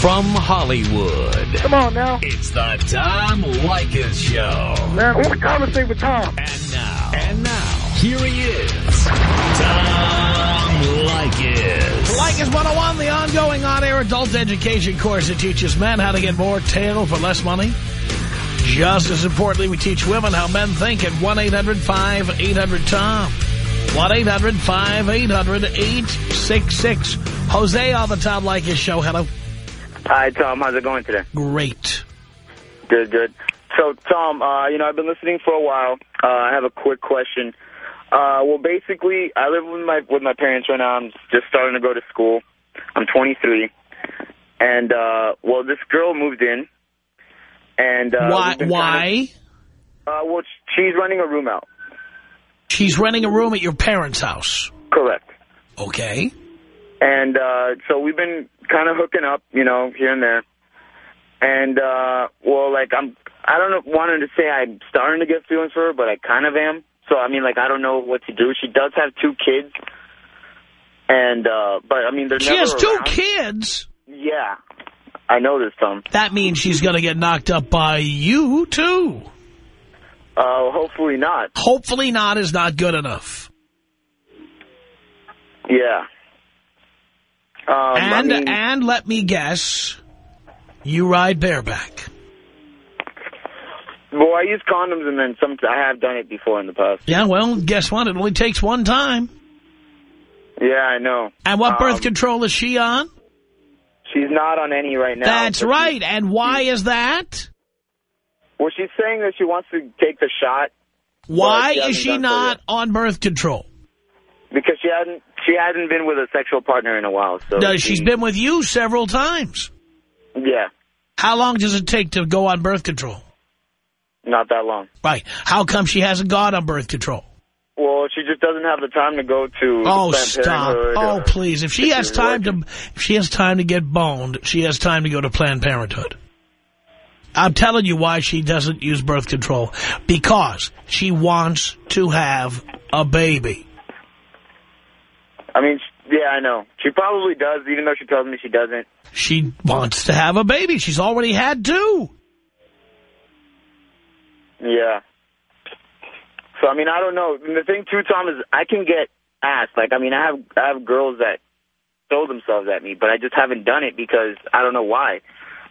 From Hollywood. Come on now. It's the Tom Leykis Show. Man, I want to conversate with Tom. And now. And now. Here he is. Tom Leykis. Leykis 101, the ongoing on-air adult education course that teaches men how to get more tail for less money. Just as importantly, we teach women how men think at 1-800-5800-TOM. 1-800-5800-866. Jose on the Tom Leykis show. Hello. Hi, Tom. How's it going today? Great. Good, good. So, Tom, uh, you know, I've been listening for a while. Uh, I have a quick question. Uh, well, basically, I live with my with my parents right now. I'm just starting to go to school. I'm 23. And, uh, well, this girl moved in. And uh, why? Why? Of, uh, well, she's renting a room out. She's renting a room at your parents' house. Correct. Okay. And uh, so we've been kind of hooking up, you know, here and there. And, uh, well, like, I'm, I don't know, wanted to say I'm starting to get feelings for her, but I kind of am. So, I mean, like, I don't know what to do. She does have two kids. And, uh, but, I mean, they're She has two around. kids. Yeah. I know this, Tom. That means she's going to get knocked up by you, too. Uh, hopefully not. Hopefully not is not good enough. Yeah. Um, I and mean, and let me guess, you ride bareback. well, I use condoms, and then some. I have done it before in the past. Yeah, well, guess what? It only takes one time. Yeah, I know. And what birth Um, control is she on? She's not on any right now. That's but she- right. And why is that? Well, she's saying that she wants to take the shot Why she is she so not on birth control? Because she hadn't she hasn't been with a sexual partner in a while. So No, she- she's been with you several times. yeah, How long does it take to go on birth control? not that long. Right. How come she hasn't gone on birth control? Well, she just doesn't have the time to go to Oh, stop. Oh, please. If she has time to, if she has time to get boned, she has time to go to Planned Parenthood. I'm telling you why she doesn't use birth control. Because she wants to have a baby. I mean, yeah, I know. She probably does, even though she tells me she doesn't. She wants to have a baby. She's already had two. Yeah. So I mean, I don't know. And the thing too, Tom, is I can get asked. Like, I mean, I have I have girls that throw themselves at me, but I just haven't done it because I don't know why.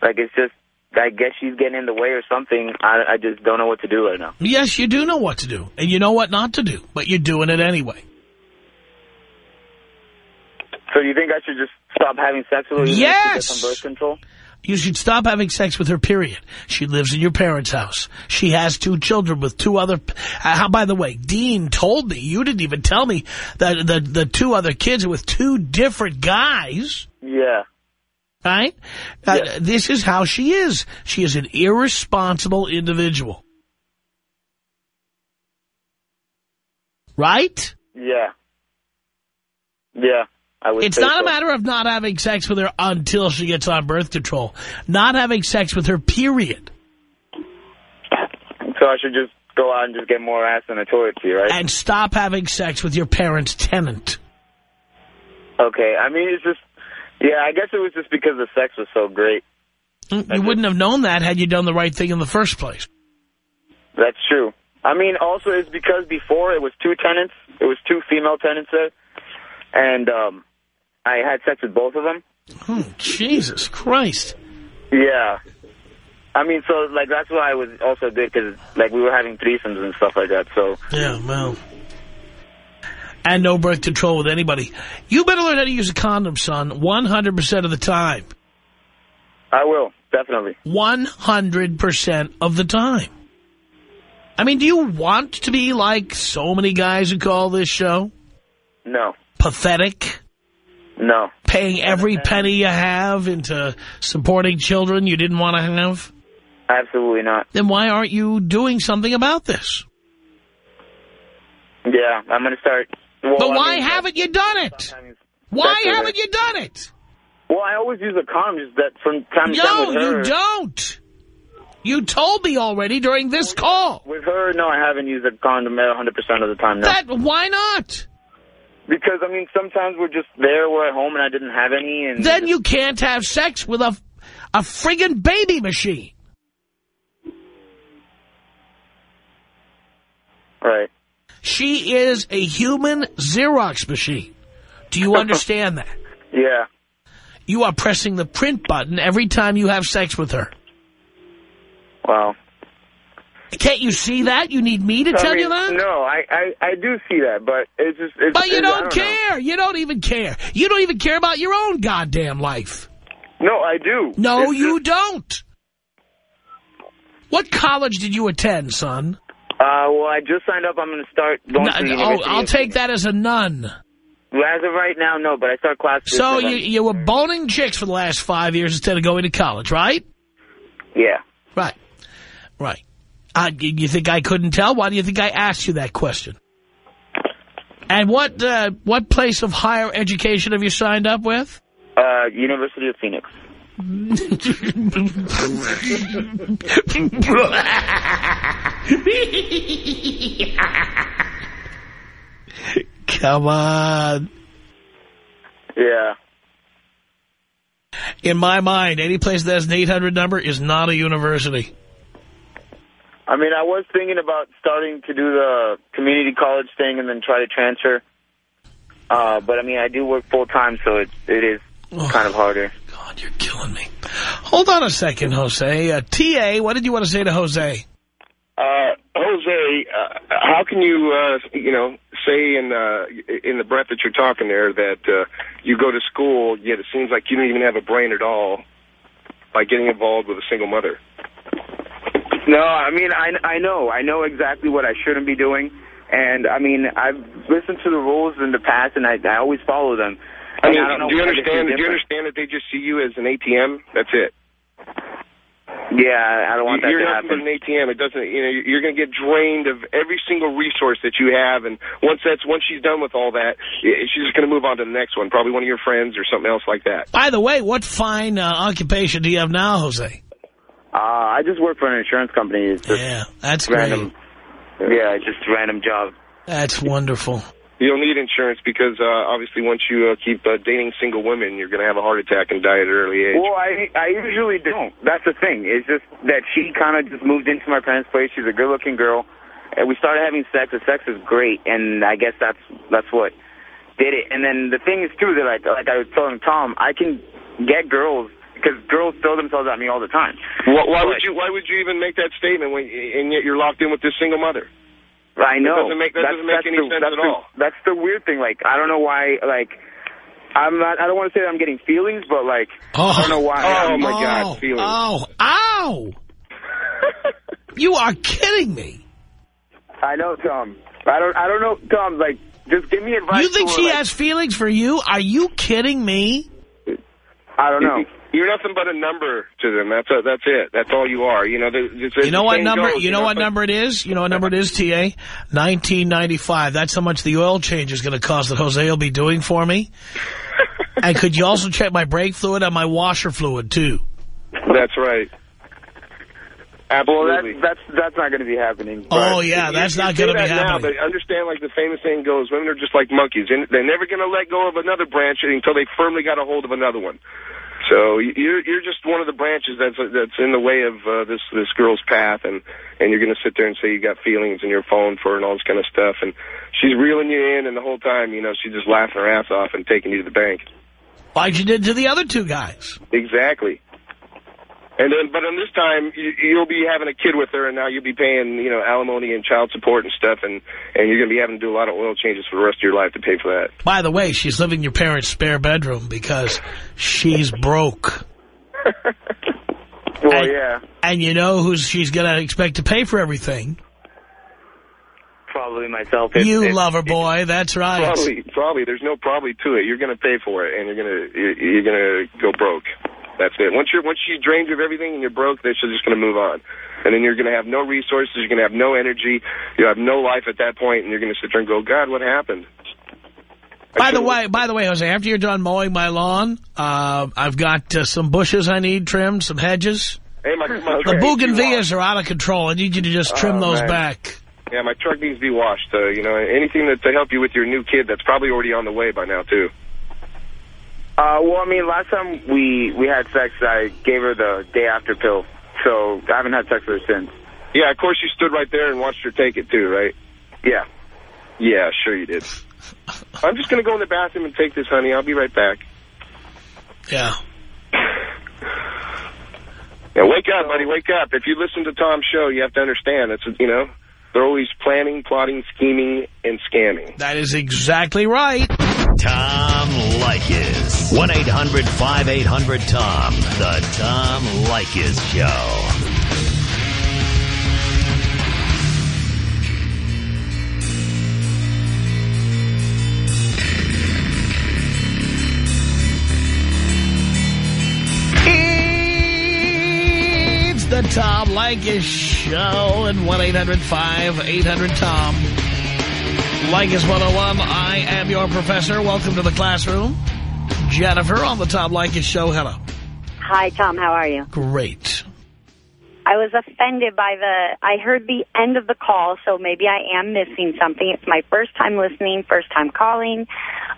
Like, it's just I guess she's getting in the way or something. I I just don't know what to do right now. Yes, you do know what to do. And you know what not to do. But you're doing it anyway. So do you think I should just stop having sex with her? even if she Yes! gets on birth control. You should stop having sex with her, period. She lives in your parents' house. She has two children with two other... Uh, how, by the way, Dean told me, you didn't even tell me, that the, the two other kids are with two different guys, Yeah. right? Uh, Yeah. This is how she is. She is an irresponsible individual. Right? Yeah. Yeah. It's not a matter of not having sex with her until she gets on birth control. Not having sex with her, period. So I should just go out and just get more ass in a toilet seat, right? and stop having sex with your parents' tenant. okay. I mean, it's just, yeah, I guess it was just because the sex was so great. Mm, you wouldn't have known that had you done the right thing in the first place. That's true. I mean, also it's because before it was two tenants. It was two female tenants there. And um, I had sex with both of them. Oh, Jesus Christ. Yeah. I mean, so, like, that's why I was also good, because, like, we were having threesomes and stuff like that, so... Yeah, well. And no birth control with anybody. You better learn how to use a condom, son, 100% of the time. I will, definitely. 100% of the time. I mean, do you want to be like so many guys who call this show? No. Pathetic? No. Paying every penny you have into supporting children you didn't want to have? Absolutely not. Then why aren't you doing something about this? Yeah, I'm going to start... Well, But I why mean, haven't you done it? Why haven't you done it? Well, I always use a condom, just that from time to time No, you don't. You told me already during this call. With her, no, I haven't used a condom 100% of the time, no. That why not? Because, I mean, sometimes we're just there, we're at home, and I didn't have any, and... Then you can't have sex with a a friggin' baby machine. Right. She is a human Xerox machine. Do you understand that? Yeah. You are pressing the print button every time you have sex with her. Wow. Can't you see that? You need me to I tell mean, you that? No, I, I, I do see that, but it's just... It's, But you don't know. care. You don't even care. You don't even care about your own goddamn life. No, I do. No, It's you just- don't. What college did you attend, son? Uh, well, I just signed up. I'm going to start going to the oh, I'll take that as a nun. As of right now, no, but I start class So you, you were boning chicks for the last five years instead of going to college, right? Yeah. Right. Right. Uh, you think I couldn't tell? Why do you think I asked you that question? And what uh, what place of higher education have you signed up with? Uh, University of Phoenix. Come on. Yeah. In my mind, any place that has an 800 number is not a university. I mean, I was thinking about starting to do the community college thing and then try to transfer. Uh, but I mean, I do work full time, so it it is kind of harder. God, you're killing me. Hold on a second, Jose. Uh, T.A., what did you want to say to Jose? Uh, Jose, uh, how can you, uh, you know, say in uh, in the breath that you're talking there that uh, you go to school, yet it seems like you don't even have a brain at all by getting involved with a single mother? No, I mean, I I know, I know exactly what I shouldn't be doing, and I mean, I've listened to the rules in the past, and I I always follow them. I mean, And don't do you why this is understand? Do you understand that they just see you as an ATM? That's it. Yeah, I don't want that you're to nothing but happen. an ATM. It doesn't. You know, you're going to get drained of every single resource that you have, and once that's once she's done with all that, she's just going to move on to the next one. Probably one of your friends or something else like that. By the way, what fine uh, occupation do you have now, Jose? Uh, I just work for an insurance company. It's just Yeah, that's random. great. Yeah, just a random job. That's wonderful. You don't need insurance because uh, obviously once you uh, keep uh, dating single women, you're going to have a heart attack and die at an early age. Well, I I usually don't. That's the thing. It's just that she kind of just moved into my parents' place. She's a good-looking girl, and we started having sex. The sex is great, and I guess that's that's what did it. And then the thing is too that like like I was telling Tom, I can get girls because girls throw themselves at me all the time. Why, why would you? Why would you even make that statement when, and yet you're locked in with this single mother? I know. doesn't make- that That's- doesn't make that's any the, sense that's at the, all. That's the weird thing. Like I don't know why. Like I'm not. I don't want to say that I'm getting feelings, but like I don't oh. know why. Oh, I'm- my oh, God, feelings. Oh, ow! you are kidding me. I know, Tom. I don't. I don't know, Tom. Like, just give me advice. You think she like, has feelings for you? Are you kidding me? I don't know. You're nothing but a number to them. That's a, that's it. That's all you are. You know. The, the, You know the what number? goes, You know what number it is? You know what number it is, TA? 1995. That's how much the oil change is going to cost that Jose will be doing for me. and could you also check my brake fluid and my washer fluid, too? That's right. Well, Absolutely. that's that's that's not going to be happening. Oh, yeah, You- that's you not going to be that now, happening. but understand, like the famous saying goes, women are just like monkeys, and they're never going to let go of another branch until they firmly got a hold of another one. So you're you're just one of the branches that's that's in the way of uh, this this girl's path, and and you're going to sit there and say you got feelings in your phone for her and all this kind of stuff, and she's reeling you in, and the whole time, you know, she's just laughing her ass off and taking you to the bank. Like you did to the other two guys. Exactly. And then, but on this time, you, you'll be having a kid with her, and now you'll be paying, you know, alimony and child support and stuff, and and you're going to be having to do a lot of oil changes for the rest of your life to pay for that. By the way, she's living in your parents' spare bedroom because she's broke. Well, And- yeah, And you know who she's going to expect to pay for everything? probably myself. If, you if- lover boy, that's right. Probably, probably. There's no probably to it. You're going to pay for it, and you're going to you're, you're going to go broke. That's it. Once you're once you drained of everything and you're broke, they're just going to move on, and then you're going to have no resources. You're going to have no energy. You have no life at that point, and you're going to sit there and go, God, what happened? I By the way, by the way, Jose, after you're done mowing my lawn, uh, I've got uh, some bushes I need trimmed, some hedges. hey, my, my The truck needs to be bougainvilleas are out of control. I need you to just trim Oh, those man. back. Yeah, my truck needs to be washed. Uh, you know, anything that to help you with your new kid, that's probably already on the way by now too. Uh, well, I mean, last time we, we had sex, I gave her the day after pill. So I haven't had sex with her since. Yeah, of course you stood right there and watched her take it too, right? Yeah. Yeah, sure you did. I'm just going to go in the bathroom and take this, honey. I'll be right back. Yeah. Yeah, wake up, buddy, wake up. If you listen to Tom's show, you have to understand, it's, you know, they're always planning, plotting, scheming, and scamming. That is exactly right. Tom Leykis. 1-800-5800-TOM. The Tom Leykis Show. Tom Leykis Show and 1-800-5800-TOM. Leykis 101, I am your professor. Welcome to the classroom. Jennifer on the Tom Leykis Show. Hello. Hi, Tom. How are you? Great. I was offended by the, I heard the end of the call, so maybe I am missing something. It's my first time listening, first time calling,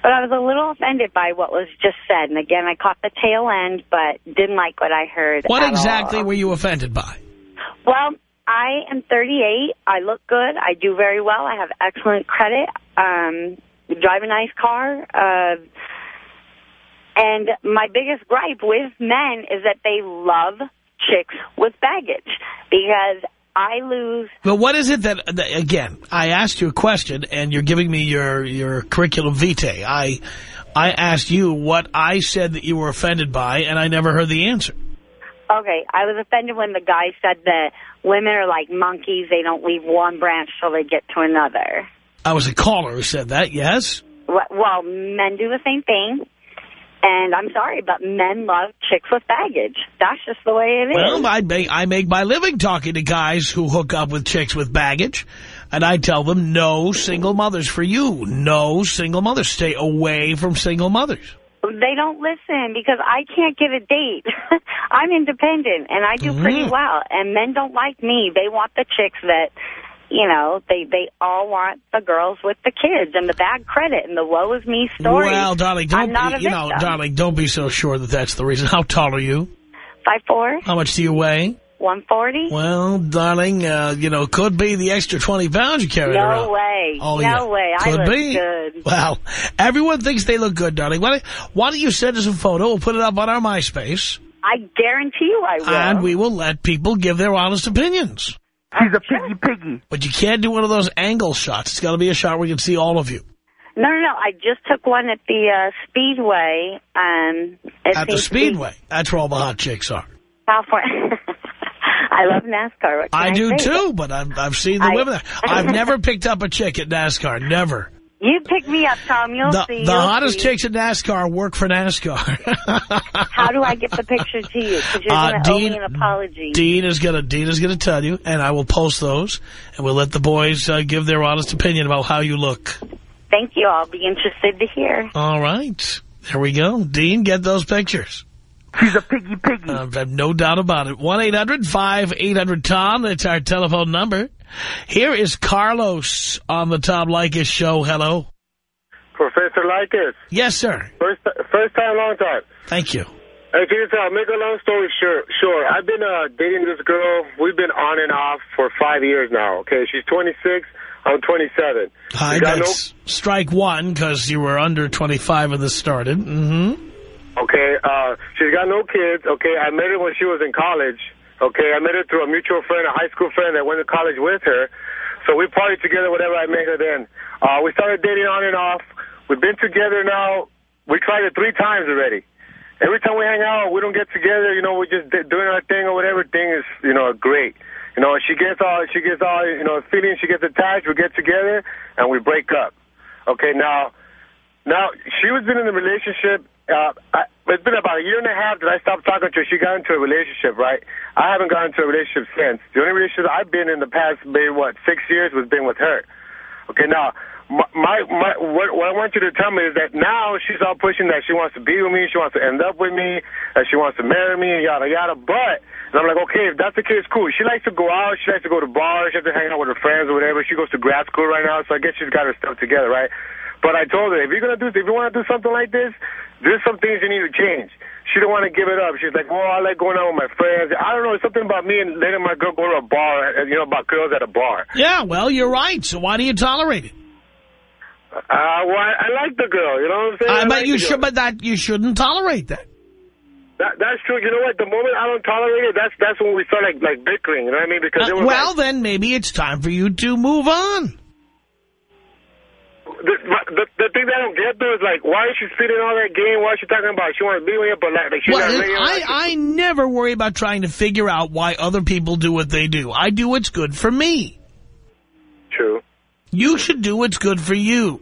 but I was a little offended by what was just said. And again, I caught the tail end, but didn't like what I heard What at exactly all. were you offended by? Well, I am 38. I look good. I do very well. I have excellent credit. Um, drive a nice car. Uh, and my biggest gripe with men is that they love chicks with baggage because I lose. But what is it that, again, I asked you a question and you're giving me your, your curriculum vitae. I, I asked you what I said that you were offended by and I never heard the answer. Okay, I was offended when the guy said that women are like monkeys. They don't leave one branch till they get to another. I was a caller who said that, yes? Well, men do the same thing. And I'm sorry, but men love chicks with baggage. That's just the way it is. Well, I make, I make my living talking to guys who hook up with chicks with baggage. And I tell them, no single mothers for you. No single mothers. Stay away from single mothers. They don't listen because I can't get a date. I'm independent and I do pretty Mhm. well. And men don't like me. They want the chicks that, you know, they they all want the girls with the kids and the bad credit and the woe is me story. Well, darling, don't be, you know, darling, don't be so sure that that's the reason. How tall are you? Five four, How much do you weigh? one forty. Well, darling, uh, you know, could be the extra 20 pounds you carry No around. way. Oh, no yeah. way. I Could look be. good. Well, everyone thinks they look good, darling. Why why don't you send us a photo? We'll put it up on our MySpace, I guarantee you I will. and we will let people give their honest opinions. She's a piggy piggy. But you can't do one of those angle shots. It's got to be a shot where you can see all of you. No, no, no. I just took one at the uh, Speedway. Um, it At the seems to be Speedway. That's where all the hot chicks are. California. I love NASCAR. I I, do, say? too, but I've, I've seen the I- women there. I've never picked up a chick at NASCAR. Never. You pick me up, Tom. You'll The, see. the you'll hottest see. chicks at NASCAR work for NASCAR. How do I get the picture to you? Because you're Uh, going to owe me an apology. Dean is gonna Dean is gonna tell you, and I will post those, and we'll let the boys uh, give their honest opinion about how you look. Thank you. I'll be interested to hear. All right, there we go. Dean, get those pictures. She's a piggy piggy. Uh, I have no doubt about it. One eight hundred five eight hundred Tom. That's our telephone number. Here is Carlos on the Tom Leykis show. Hello. Professor Leykis, Yes, sir. first first time, long time. Thank you. Hey, check this out. Make a long story short, sure. I've been uh, dating this girl. We've been on and off for five years now. Okay, she's 26. I'm 27. Hi, We got no- strike one because you were under 25 when this started. Mm-hmm. Okay, uh, she's got no kids. Okay, I met her when she was in college. Okay, I met her through a mutual friend, a high school friend that went to college with her. So we partied together whenever I met her then. Uh, we started dating on and off. We've been together now. We tried it three times already. Every time we hang out, we don't get together. You know, we're just doing our thing or whatever. Thing is, you know, great. You know, she gets all, she gets all, you know, feeling. She gets attached. We get together and we break up. Okay, now, now she was been in a relationship. Uh, I, it's been about a year and a half that I stopped talking to her. She got into a relationship, right? I haven't gotten into a relationship since. The only relationship I've been in the past, maybe what, six years, was been with her. Okay, now my, my, my what, what I want you to tell me is that now she's all pushing that she wants to be with me, she wants to end up with me, that she wants to marry me, and yada yada. But and I'm like, okay, if that's the case, cool. She likes to go out, she likes to go to bars, she likes to hang out with her friends or whatever. She goes to grad school right now, so I guess she's got her stuff together, right? But I told her, if you're gonna do, if you want to do something like this, there's some things you need to change. She don't want to give it up. She's like, well, I like going out with my friends. I don't know, it's something about me and letting my girl go to a bar, you know, about girls at a bar. Yeah, well, you're right. So why do you tolerate it? Uh, well, I, I like the girl, you know what I'm saying? I, I but like you should, but that you shouldn't tolerate that. That, that's true. You know what? The moment I don't tolerate it, that's that's when we start like like bickering. You know what I mean? Because Uh, well, like, then maybe it's time for you to move on. The, the the thing that I don't get though is like, why is she spitting all that game? Why is she talking about she wants to be with you, but like, like she's Well, not? I, I never worry about trying to figure out why other people do what they do. I do what's good for me. True. You should do what's good for you.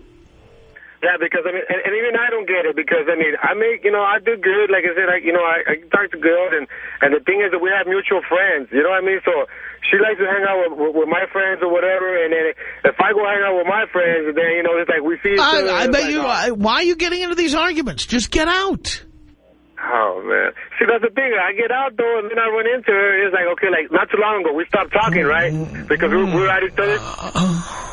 Yeah, because I mean, and, and even I don't get it because I mean, I make you know I do good. Like I said, I you know I, I talk to girls, and and the thing is that we have mutual friends. You know what I mean? So she likes to hang out with, with, with my friends or whatever, and then if I go hang out with my friends, then you know it's like we see. each other, I, I bet like, you. oh. Why are you getting into these arguments? Just get out. Oh man, see that's the thing. I get out though, and then I run into her. It's like okay, like not too long ago we stopped talking, right? Because we, we were at each other.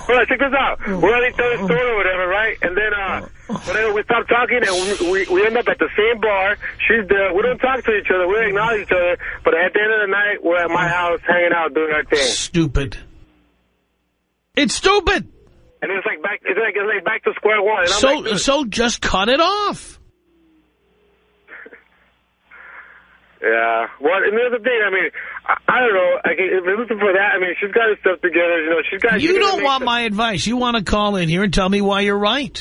Well, check this out. We're at each other's store or whatever, right? And then uh, whenever we stop talking, and we, we end up at the same bar. She's there. We don't talk to each other. We don't acknowledge each other. But at the end of the night, we're at my house hanging out doing our thing. Stupid. It's stupid. And it's like back. It's like it's like back to square one. And I'm So like, so just cut it off. Yeah. Well, and the other thing, I mean, I, I don't know. I can, if looking for that, I mean, she's got her stuff together. You know, she's got. You gonna don't want some- my advice. You want to call in here and tell me why you're right.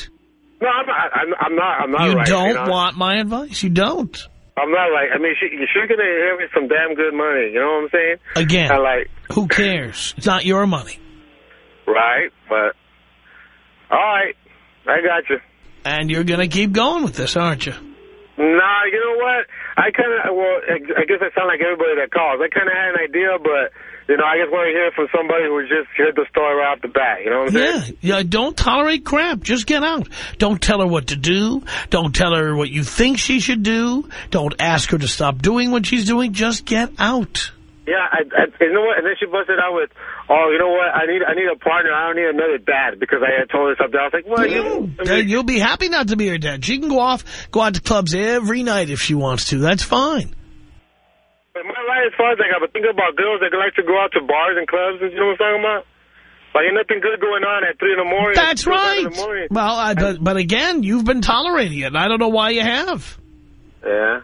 No, I'm not. I'm, I'm not. I'm not You right. don't you know? want my advice. You don't. I'm not right. I mean, she, she's gonna give me some damn good money. You know what I'm saying? Again, I like. who cares? It's not your money. Right, but all right, I got you. And you're going to keep going with this, aren't you? Nah, you know what? I kind of well, I guess I sound like everybody that calls. I kind of had an idea, but you know, I just want to hear from somebody who just heard the story right off the bat. You know what I'm Yeah, saying? yeah. Don't tolerate crap. Just get out. Don't tell her what to do. Don't tell her what you think she should do. Don't ask her to stop doing what she's doing. Just get out. Yeah, I, I, you know what? And then she busted out with, "Oh, you know what? I need, I need a partner. I don't need another dad because I had told her something." I was like, "Well, you." I mean, You'll be happy not to be her dad. She can go off, go out to clubs every night if she wants to. That's fine. Am I right as far as like I'm thinking about girls that like to go out to bars and clubs and you know what I'm talking about? Like ain't nothing good going on at three in the morning. That's right. Morning. Well, I, but, but again, you've been tolerating it. I don't know why you have. Yeah.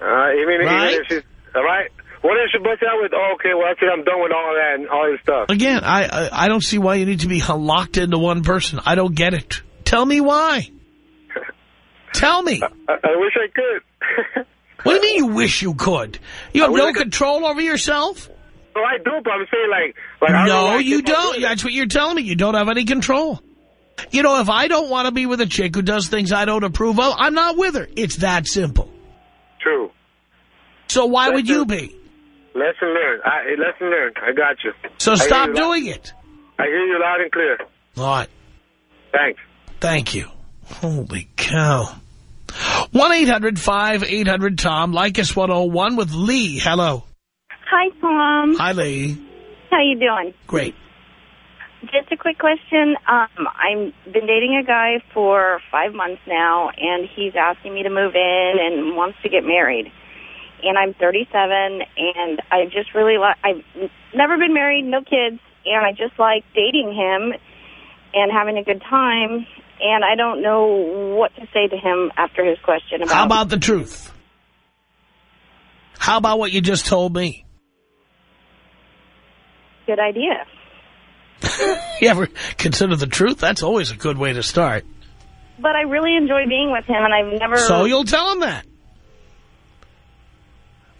Uh, even, Right? even if she's all right. What if she busts out with? Oh, okay, well, I actually, I'm done with all that and all this stuff. Again, I, I I don't see why you need to be locked into one person. I don't get it. Tell me why. Tell me. I, I wish I could. What do you mean you wish you could? You have no control over yourself? well, I do, but I'm saying like, like I don't No, you don't. That's what you're telling me. You don't have any control. You know, if I don't want to be with a chick who does things I don't approve of, I'm not with her. It's that simple. True. So why would you be? Lesson learned. I, lesson learned. I got you. So I stop you doing it. I hear you loud and clear. All right. Thanks. Thank you. Holy cow. 1-800-5800-TOM. Leykis 101 with Lee. Hello. Hi, Tom. Hi, Lee. How you doing? Great. Just a quick question. Um, I've been dating a guy for five months now, and he's asking me to move in and wants to get married. And I'm 37, and I just really like. I've never been married, no kids, and I just like dating him and having a good time. And I don't know what to say to him after his question about. How about the truth? How about what you just told me? good idea? You ever consider the truth? That's always a good way to start. But I really enjoy being with him, and I've never. So you'll tell him that.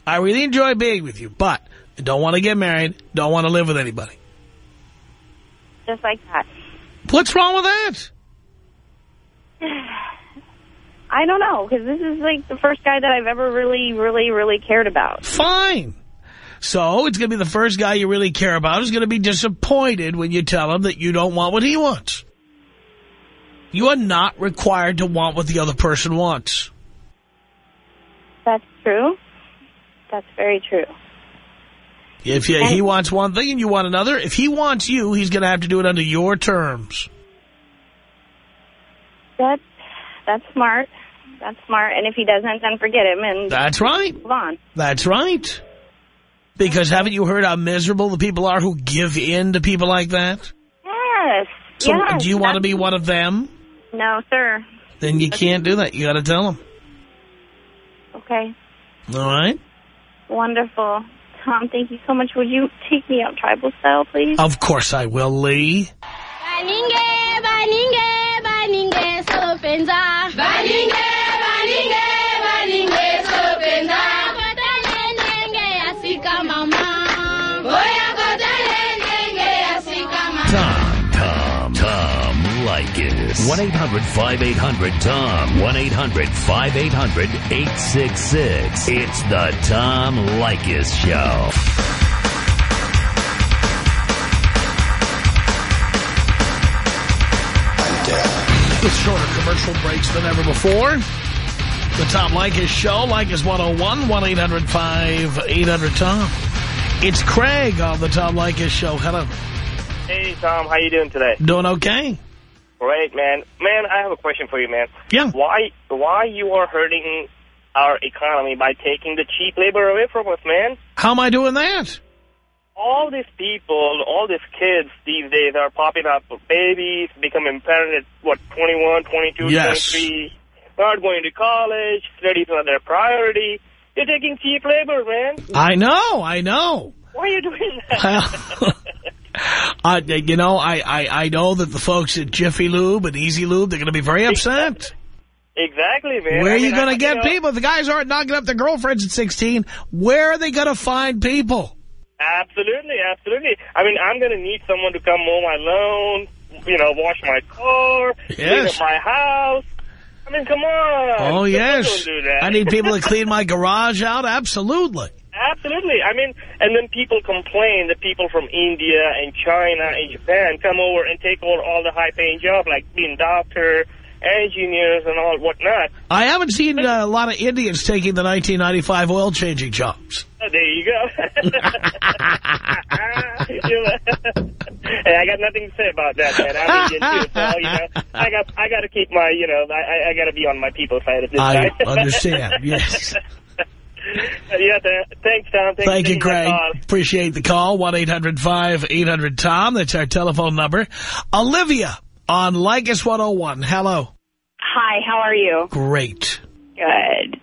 I really enjoy being with you, but I don't want to get married, don't want to live with anybody. just like that. What's wrong with that? I don't know, because this is like the first guy that I've ever really, really, really cared about. Fine. So it's going to be the first guy you really care about is going to be disappointed when you tell him that you don't want what he wants. You are not required to want what the other person wants. That's true. That's very true. If you, he wants one thing and you want another, if he wants you, he's going to have to do it under your terms. That's that's smart. That's smart. And if he doesn't, then forget him and That's right. move on. That's right. Because haven't you heard how miserable the people are who give in to people like that? Yes. So yes. do you want to be one of them? No, sir. Then you can't do that. You got to tell them. Okay. All right? Wonderful. Tom, thank you so much. Would you take me out tribal style, please? Of course I will, Lee. Baninge, baninge, baninge, solopenza. Leykis. 1-800-5800-TOM. 1-800-5800-866. It's the Tom Leykis Show. With shorter commercial breaks than ever before. The Tom Leykis Show, Leykis 101, 1-800-5800-TOM. It's Craig on the Tom Leykis Show. Hello. Hey, Tom, how you doing today? Doing okay? Great, man. Man, I have a question for you, man. Yeah. Why, why you are hurting our economy by taking the cheap labor away from us, man? How am I doing that? All these people, all these kids these days are popping up babies, becoming parents at, what, 21, 22, Yes. 23, not going to college, studies are their priority. You're taking cheap labor, man. I know, I know. Why are you doing that? Uh, you know, I, I, I know that the folks at Jiffy Lube and Easy Lube, they're going to be very upset. exactly, man. Where I are you mean, going to get know, people? If the guys aren't knocking up their girlfriends at 16, where are they going to find people? Absolutely, absolutely. I mean, I'm going to need someone to come mow my lawn, you know, wash my car, clean up my house. I mean, come on. Oh, yes. Do. I need people to clean my garage out. Absolutely. Absolutely. I mean, and then people complain that people from India and China and Japan come over and take over all the high-paying jobs, like being doctor, engineers, and all whatnot. I haven't seen uh, a lot of Indians taking the 1995 oil changing jobs. Oh, there you go. Hey, I got nothing to say about that, man. I'm Indian too, so you know, I got I got to keep my, you know, I I got to be on my people's side of this. I guy. understand, yes. Yeah, thanks, Tom. Thanks Thank you, taking Craig. Appreciate the call. 1-800-5800-TOM. That's our telephone number. Olivia on Leykis 101. Hello. Hi, how are you? Great. Good.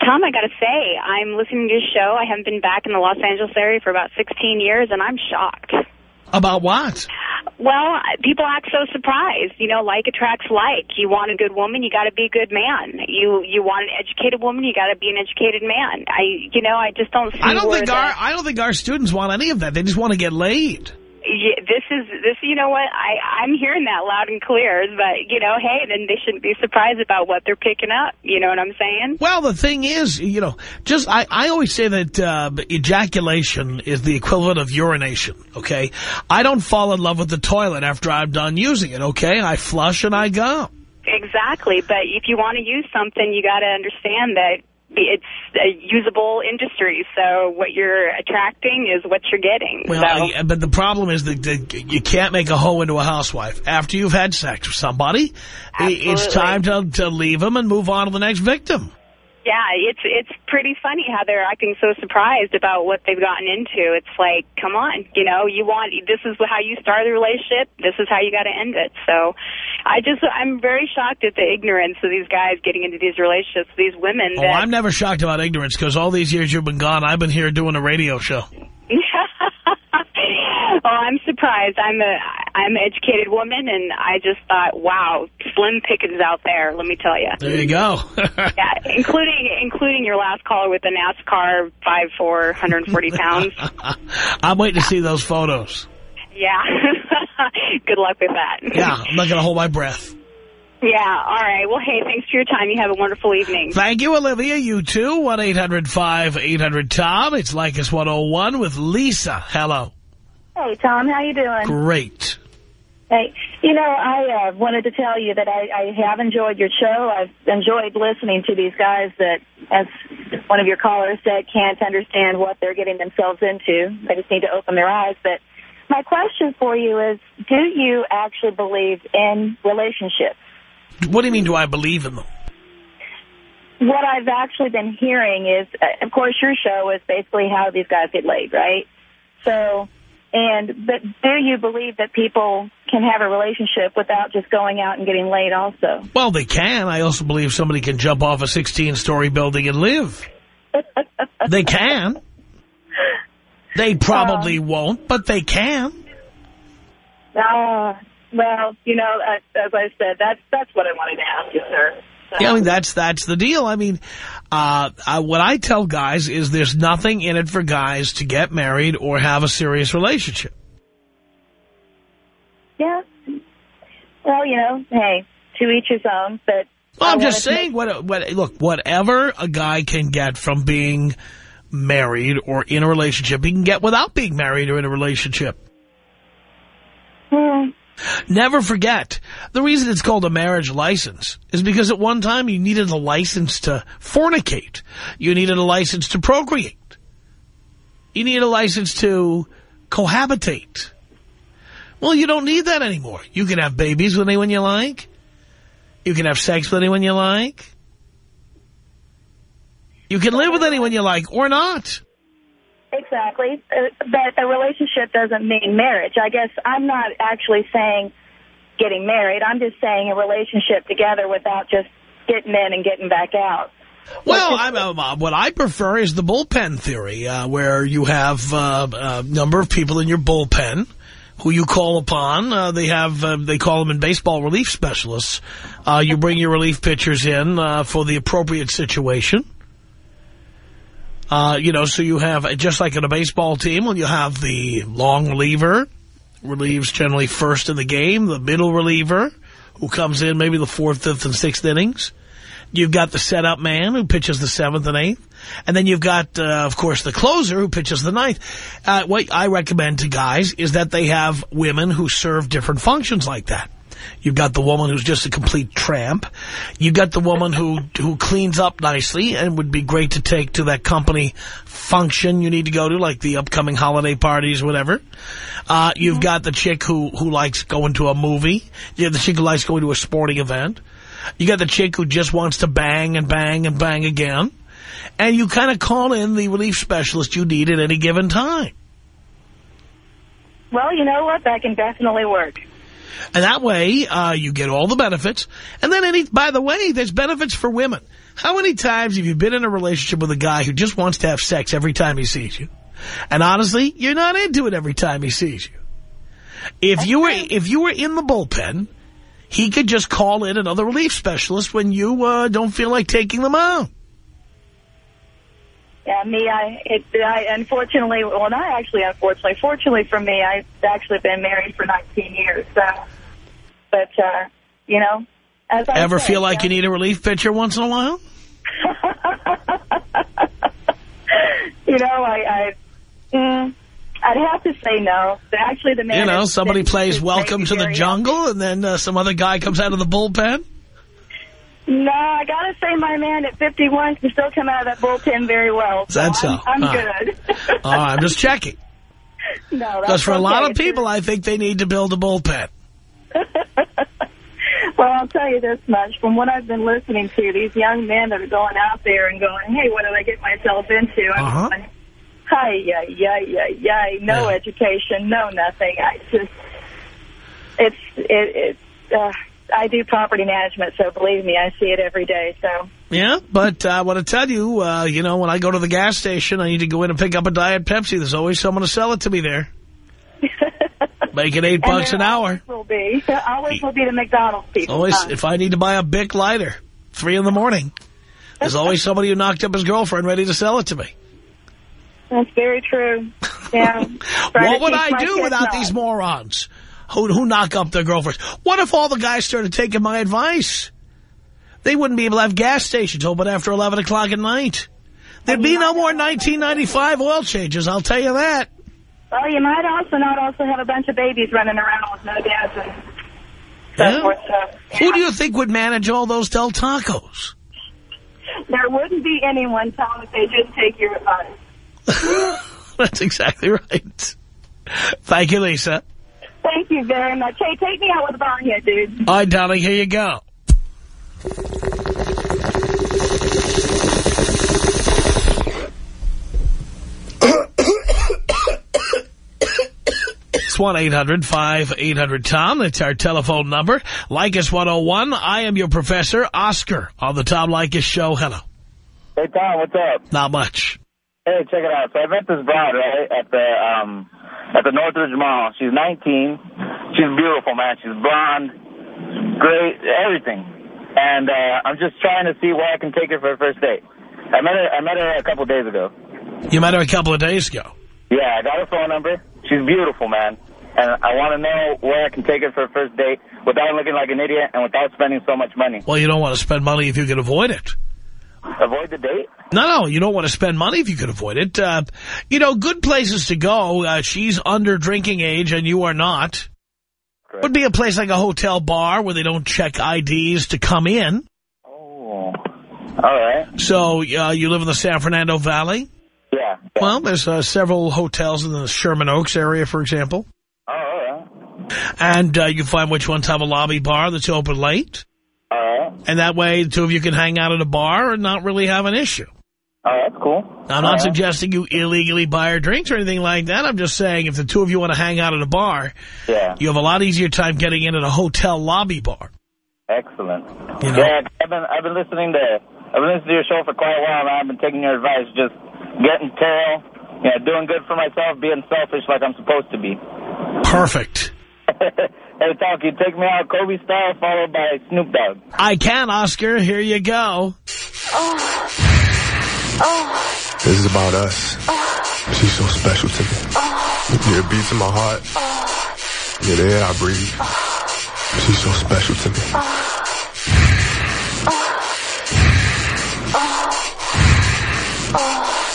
Tom, I got to say, I'm listening to your show. I haven't been back in the Los Angeles area for about 16 years, and I'm shocked. About what? Well, people act so surprised. You know, like attracts like. You want a good woman, you got to be a good man. You you want an educated woman, you got to be an educated man. I, you know, I just don't see. I don't think our I don't think our students want any of that. They just want to get laid. Yeah, this is this. You know what? I I'm hearing that loud and clear. But you know, hey, then they shouldn't be surprised about what they're picking up. You know what I'm saying? Well, the thing is, you know, just I, I always say that uh, ejaculation is the equivalent of urination, okay? I don't fall in love with the toilet after I'm done using it, okay? I flush and I go. Exactly. But if you want to use something, you got to understand that it's a usable industry. So what you're attracting is what you're getting. Well, so. I- but the problem is that, that you can't make a hoe into a housewife. After you've had sex with somebody, i- it's time to, to leave them and move on to the next victim. Yeah, it's it's pretty funny how they're acting so surprised about what they've gotten into. It's like, come on, you know, you want this is how you start the relationship. This is how you got to end it. So, I just I'm very shocked at the ignorance of these guys getting into these relationships. These women. Oh, that, I'm never shocked about ignorance because all these years you've been gone, I've been here doing a radio show. Oh, I'm surprised. I'm a I'm an educated woman, and I just thought, wow, slim pickings out there. Let me tell you. There you go. Yeah, including including your last caller with the NASCAR five four 140 pounds. I'm waiting to see those photos. Yeah. Good luck with that. Yeah, I'm not going to hold my breath. Yeah, all right. Well, hey, thanks for your time. You have a wonderful evening. Thank you, Olivia. You too. 1-800-5800-TOM. It's Leykis 101 with Lisa. Hello. Hey, Tom, how you doing? Great. Hey, you know, I uh, wanted to tell you that I, I have enjoyed your show. I've enjoyed listening to these guys that, as one of your callers said, can't understand what they're getting themselves into. They just need to open their eyes. But my question for you is, do you actually believe in relationships? What do you mean, do I believe in them? What I've actually been hearing is, uh, of course, your show is basically how these guys get laid, right? So, and but do you believe that people can have a relationship without just going out and getting laid also? Well, they can. I also believe somebody can jump off a 16-story building and live. they can. They probably Um, won't, but they can. Uh, well, you know, uh, as I said, that's that's what I wanted to ask you, sir. So, Yeah, I mean, that's that's the deal. I mean, uh, I, what I tell guys is there's nothing in it for guys to get married or have a serious relationship. yeah. Well, you know, hey, to each his own, but... Well, I I'm just saying, what, what, look, whatever a guy can get from being married or in a relationship, he can get without being married or in a relationship. Hmm. Never forget, the reason it's called a marriage license is because at one time you needed a license to fornicate. You needed a license to procreate. You needed a license to cohabitate. Well, you don't need that anymore. You can have babies with anyone you like. You can have sex with anyone you like. You can live with anyone you like or not. Exactly. Uh, but a relationship doesn't mean marriage. I guess I'm not actually saying getting married. I'm just saying a relationship together without just getting in and getting back out. Well, I'm, uh, what I prefer is the bullpen theory, uh, where you have uh, a number of people in your bullpen who you call upon. Uh, they have uh, they call them in baseball relief specialists. Uh, you bring your relief pitchers in uh, for the appropriate situation. Uh, you know, so you have, just like in a baseball team, when you have the long reliever, relieves generally first in the game, the middle reliever, who comes in maybe the fourth, fifth, and sixth innings. You've got the setup man who pitches the seventh and eighth. And then you've got, uh, of course, the closer who pitches the ninth. Uh, what I recommend to guys is that they have women who serve different functions like that. You've got the woman who's just a complete tramp. You've got the woman who who cleans up nicely and would be great to take to that company function you need to go to, like the upcoming holiday parties, whatever. Uh, you've got the chick who, who likes going to a movie. You have the chick who likes going to a sporting event. You got the chick who just wants to bang and bang and bang again. And you kind of call in the relief specialist you need at any given time. Well, you know what? That can definitely work. And that way, uh, you get all the benefits. And then, any, by the way, there's benefits for women. How many times have you been in a relationship with a guy who just wants to have sex every time he sees you? And honestly, you're not into it every time he sees you. If you were, if you were in the bullpen, he could just call in another relief specialist when you uh, don't feel like taking them out. Yeah, me, I, it, I, unfortunately, well, not actually unfortunately, fortunately for me, I've actually been married for 19 years, so, but, uh, you know, as I Ever said, feel like yeah. you need a relief pitcher once in a while? you know, I, I, mm, I'd have to say no. Actually, the man. You know, somebody plays Welcome to the Jungle, and then uh, some other guy comes out of the bullpen. No, I gotta say my man at 51 can still come out of that bullpen very well. So? I'm, I'm Huh. good. All right, I'm just checking. no, Because for a lot of people, I think they need to build a bullpen. well, I'll tell you this much. From what I've been listening to, these young men that are going out there and going, hey, what did I get myself into? I'm Uh-huh. going, hi, yeah, yeah, yeah, yeah, no Yeah. education, no nothing. I just, it's, it, it, uh, I do property management, so believe me, I see it every day, so. Yeah, but uh, I want to tell you, uh, you know, when I go to the gas station, I need to go in and pick up a Diet Pepsi. There's always someone to sell it to me there. Making eight bucks an hour. Always will be. Always will be the McDonald's people. Always, huh? if I need to buy a Bic lighter, three in the morning, there's always somebody who knocked up his girlfriend ready to sell it to me. That's very true. Yeah. What would I do without these morons who, who knock up their girlfriends? What if all the guys started taking my advice? They wouldn't be able to have gas stations open after 11 o'clock at night. There'd be no more 1995 oil changes, I'll tell you that. Well, you might also not also have a bunch of babies running around with no dads and so Yeah. forth. So, Who do you think would manage all those Del Tacos? There wouldn't be anyone, Tom, if they just take your advice. That's exactly right. Thank you, Lisa. Thank you very much. Hey, take me out with a bong here, dude. All right, darling, here you go. It's 1-800-5800-TOM. That's our telephone number. Leykis 101. I am your professor, Oscar, on the Tom Leykis Show. Hello. Hey, Tom, what's up? Not much. Hey, check it out. So I met this broad, right, at the um, at the Northridge Mall. She's 19. She's beautiful, man. She's blonde, great, everything. And, uh, I'm just trying to see where I can take her for a first date. I met her, I met her a couple days ago. You met her a couple of days ago. Yeah, I got her phone number. She's beautiful, man. And I want to know where I can take her for a first date without looking like an idiot and without spending so much money. Well, you don't want to spend money if you can avoid it. Avoid the date? No, no, you don't want to spend money if you can avoid it. Uh, you know, good places to go. Uh, she's under drinking age and you are not. Correct. Would be a place like a hotel bar where they don't check IDs to come in. Oh. All right. So uh, you live in the San Fernando Valley? Yeah. yeah. Well, there's uh, several hotels in the Sherman Oaks area, for example. Oh, all right. And uh, you find which ones have a lobby bar that's open late. All right. And that way, the two of you can hang out at a bar and not really have an issue. All right, that's cool. Now, I'm not right. suggesting you illegally buy her drinks or anything like that. I'm just saying if the two of you want to hang out at a bar, Yeah. you have a lot easier time getting in at a hotel lobby bar. Excellent. You know? Yeah, I've been I've been listening to I've been listening to your show for quite a while now. I've been taking your advice, just getting tail, yeah, doing good for myself, being selfish like I'm supposed to be. Perfect. hey, Tom, can you take me out Kobe style, followed by Snoop Dogg? I can, Oscar. Here you go. Oh. oh This is about us. She's so special to me. Yeah, it beats in my heart. Yeah, the air I breathe. She's so special to me. Oh. Oh.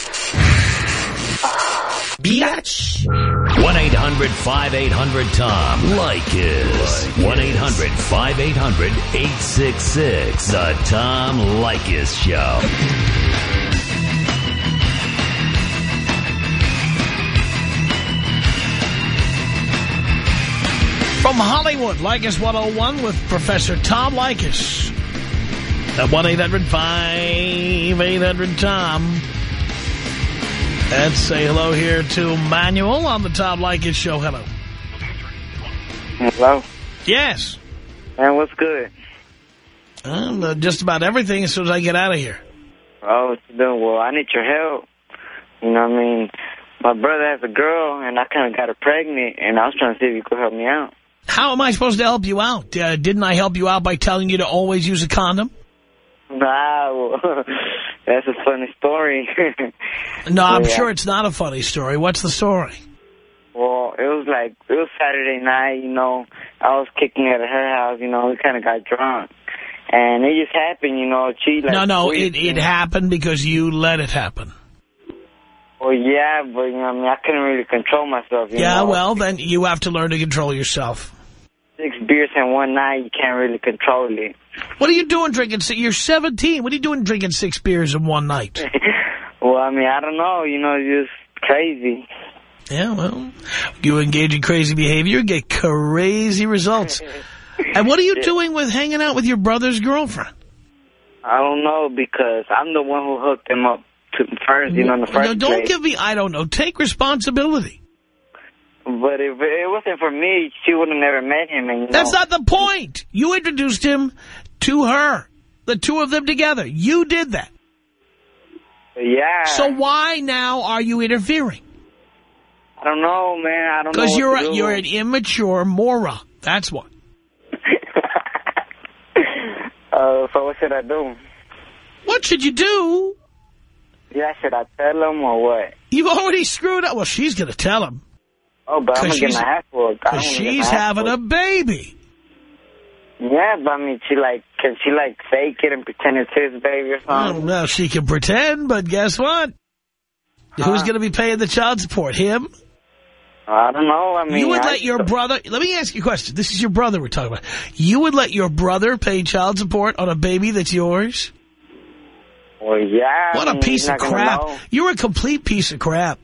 Biatch. 1-800-5800-TOM. Leykis. 1-800-5800-866. The Tom Leykis Show. From Hollywood, Leykis 101 with Professor Tom Leykis. At 1-800-5800-TOM. Let's say hello here to Manuel on the Tom Leykis Show. Hello. Hello? Yes. Man, what's good? Uh, just about everything as soon as I get out of here. Oh? Well, I need your help. You know what I mean? My brother has a girl, and I kind of got her pregnant, and I was trying to see if you could help me out. How am I supposed to help you out? Uh, didn't I help you out by telling you to always use a condom? Well, that's a funny story. No, I'm Yeah. sure it's not a funny story. What's the story? well, it was like, it was Saturday night, you know. I was kicking at her house, you know. We kind of got drunk. And it just happened, you know. She, like, no, no, it, it happened because you let it happen. Well, yeah, but, you know, I mean, I couldn't really control myself, you Yeah, know. well, then you have to learn to control yourself. Six beers in one night, you can't really control it. What are you doing drinking? si- You're 17. What are you doing drinking six beers in one night? Well, I mean, I don't know, you know, just crazy. Yeah, well, you engage in crazy behavior, get crazy results. And what are you doing with hanging out with your brother's girlfriend? I don't know because I'm the one who hooked him up to first, you know, in the first No, don't place. give me, I don't know. Take responsibility. But if it wasn't for me, she would have never met him. And, That's know, not the point. You introduced him to her. The two of them together. You did that. Yeah. So why now are you interfering? I don't know, man. I don't know. Because you're to a, you're an immature moron. That's what. uh, so what should I do? What should you do? Yeah, should I tell him or what? You've already screwed up. Well, she's going to tell him. Oh, but I'm 'Cause gonna get my ass whooped. I don't Because she's having a baby. Yeah, but I mean, she like, can she like fake it and pretend it's his baby or something? well, she can pretend, but guess what? Who's going to be paying the child support? Him? I don't know. I mean, you would I let your brother... Let me ask you a question. This is your brother we're talking about. You would let your brother pay child support on a baby that's yours? Well, yeah. I What a piece of crap. know. You're a complete piece of crap.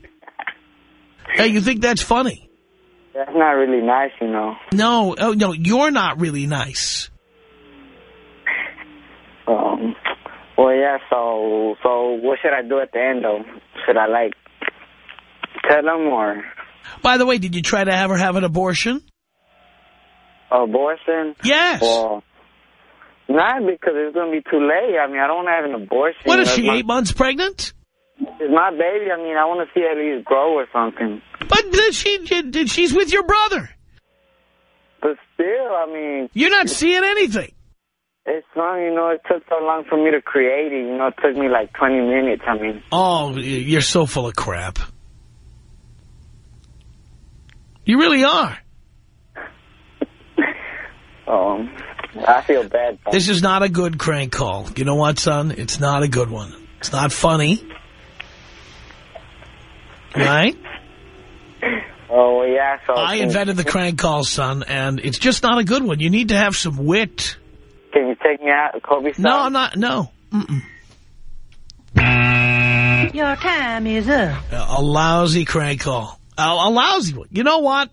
Hey, you think that's funny? That's not really nice, you know. No, oh, no, you're not really nice. Well, yeah. So, so what should I do at the end though? Should I like tell him or? By the way, did you try to have her have an abortion? Abortion? Yes. Well, not because it's going to be too late. I mean, I don't want to have an abortion. What is she, my- eight months pregnant? It's my baby. I mean, I want to see at least grow or something. But did she, did, she's with your brother. But still, I mean... You're not seeing anything. It's long, you know, it took so long for me to create it. You know, it took me like 20 minutes. I mean, Oh, you're so full of crap. You really are. um, I feel bad. This is not a good crank call. You know what, son? It's not a good one. It's not funny. Right? Oh, yeah, so... I invented the crank call, son, and it's just not a good one. You need to have some wit. Can you take me out, Kobe No, I'm not. No. Mm-mm. Your time is up. A lousy crank call. A, a lousy one. You know what?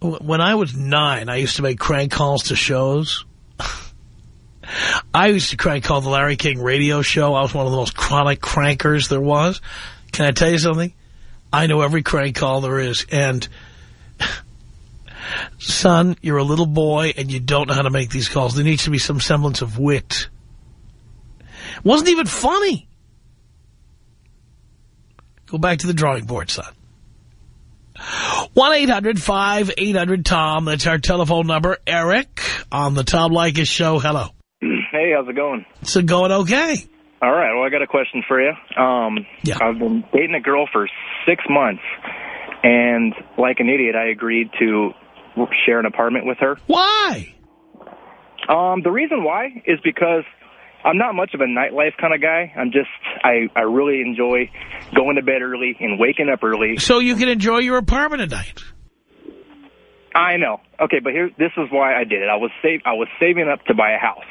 When I was nine, I used to make crank calls to shows. I used to crank call the Larry King radio show. I was one of the most chronic crankers there was. Can I tell you something? I know every crank call there is. And, son, you're a little boy and you don't know how to make these calls. There needs to be some semblance of wit. It wasn't even funny. Go back to the drawing board, son. 1-800-5800-TOM. That's our telephone number. Eric on the Tom Leykis show. Hello. Hey, how's it going? It's going okay. All right, well, I got a question for you. Um, yeah. I've been dating a girl for six months, and like an idiot, I agreed to share an apartment with her. Why? Um, the reason why is because I'm not much of a nightlife kind of guy. I'm just, I, I really enjoy going to bed early and waking up early. So you can enjoy your apartment at night. I know. Okay, but here, this is why I did it. I was save, I was saving up to buy a house.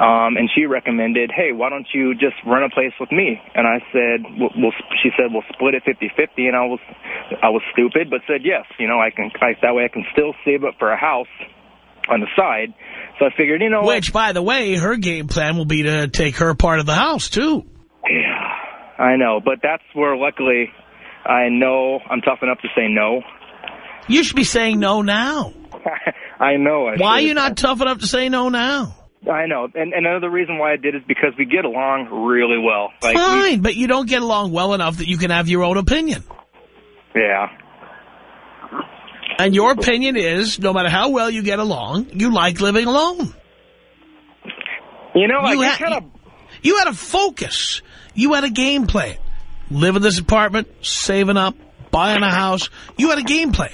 Um, and she recommended, hey, why don't you just rent a place with me? And I said, we'll, we'll, she said, we'll split it 50-50. And I was, I was stupid, but said, yes, you know, I can, I, that way I can still save up for a house on the side. So I figured, you know Which, by the way, her game plan will be to take her part of the house, too. Yeah, I know. But that's where, luckily, I know I'm tough enough to say no. You should be saying no now. I know. I Why are you not tough enough to say no now? I know. And, and another reason why I did is because we get along really well. Like, we- Fine, but you don't get along well enough that you can have your own opinion. yeah. And your opinion is, no matter how well you get along, you like living alone. You know, you had, kind of... you had a focus. You had a game plan. Live in this apartment, saving up, buying a house. You had a game plan.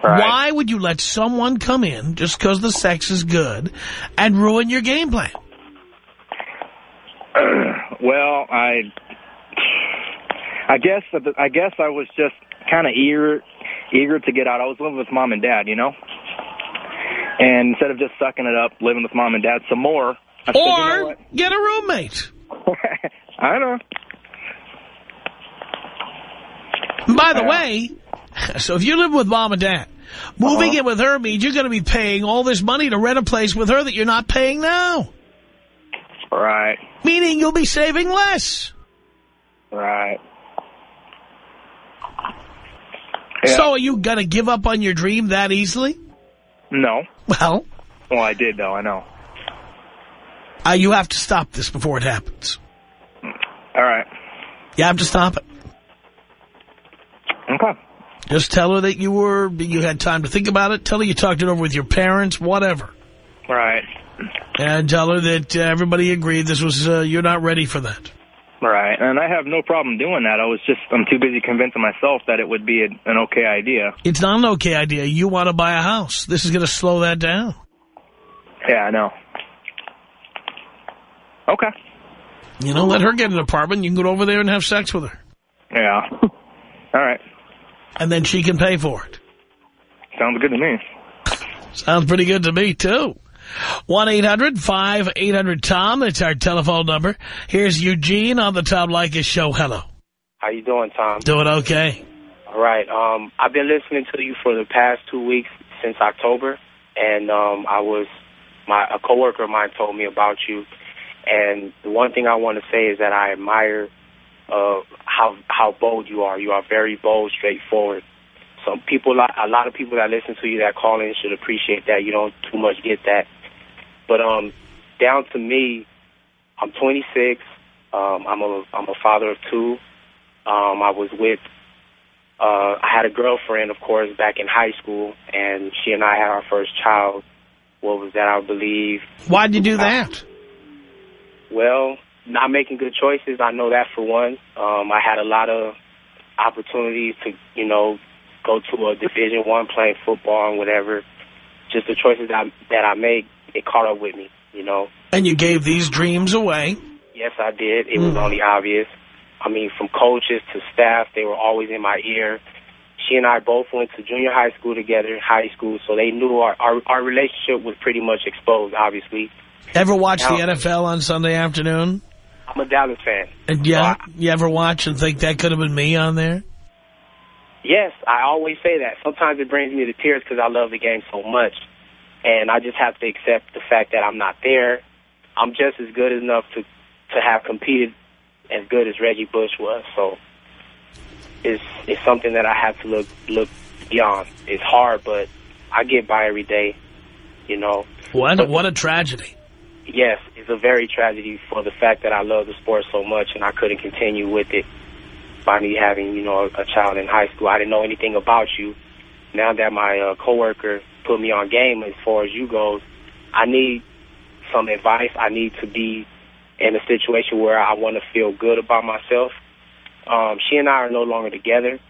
Why would you let someone come in just because the sex is good and ruin your game plan? well, I... I guess I guess I was just kind of eager eager to get out. I was living with mom and dad, you know? And instead of just sucking it up, living with mom and dad some more, I said, you know Or get a roommate. I don't know. By the way, so if you live with mom and dad, moving in with her means you're going to be paying all this money to rent a place with her that you're not paying now. Right. Meaning you'll be saving less. Right. So are you going to give up on your dream that easily? No. Well, Well, I did, though. I know. uh, you have to stop this before it happens. All right. You have to stop it. Okay. Just tell her that you were, you had time to think about it. Tell her you talked it over with your parents, whatever. Right. And tell her that uh, everybody agreed this was, uh, you're not ready for that. Right. And I have no problem doing that. I was just, I'm too busy convincing myself that it would be a, an okay idea. It's not an okay idea. You want to buy a house. This is going to slow that down. Yeah, I know. Okay. You know, let her get an apartment. You can go over there and have sex with her. Yeah. All right. And then she can pay for it. Sounds good to me. Sounds pretty good to me, too. 1-800-5800-TOM. That's our telephone number. Here's Eugene on the Tom Leykis show. Hello. How you doing, Tom? Doing okay. All right. Um, I've been listening to you for the past two weeks since October, and um, I was my a coworker of mine told me about you, and the one thing I want to say is that I admire uh, how how bold you are. You are very bold, straightforward. Some people, a lot of people that listen to you that call in should appreciate that. You don't too much get that. But um, down to me, I'm 26. Um, I'm a I'm a father of two. Um, I was with uh, I had a girlfriend, of course, back in high school, and she and I had our first child. What was that, I believe? Why'd you do that? Well, not making good choices. I know that for one. Um, I had a lot of opportunities to, you know, go to a Division One playing football and whatever. Just the choices that I, that I made, it caught up with me, you know. And you gave these dreams away. Yes, I did. It mm. was only obvious. I mean, from coaches to staff, they were always in my ear. She and I both went to junior high school together, high school, so they knew our, our, our relationship was pretty much exposed, obviously. Ever watch now, the NFL on Sunday afternoon? I'm a Dallas fan. And yeah, so I, you ever watch and think that could have been me on there? Yes, I always say that. Sometimes it brings me to tears because I love the game so much. And I just have to accept the fact that I'm not there. I'm just as good enough to, to have competed as good as Reggie Bush was. So it's it's something that I have to look look beyond. It's hard, but I get by every day. You know. What what a tragedy. Yes, it's a very tragedy for the fact that I love the sport so much and I couldn't continue with it by me having, you know, a, child in high school. I didn't know anything about you. Now that my uh, coworker put me on game as far as you goes, I need some advice. I need to be in a situation where I want to feel good about myself. Um, she and I are no longer together.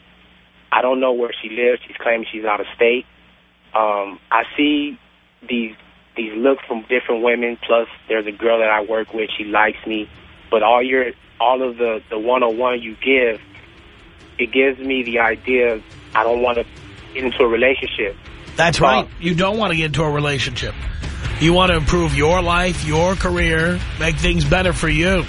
I don't know where she lives. She's claiming she's out of state. Um, I see these these looks from different women. Plus, there's a girl that I work with. She likes me, but all your all of the the one on one you give, it gives me the idea I don't want to get into a relationship. That's right. You don't want to get into a relationship. You want to improve your life, your career, make things better for you.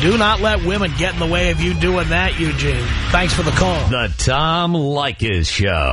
Do not let women get in the way of you doing that, Eugene. Thanks for the call. The Tom Leykis Show.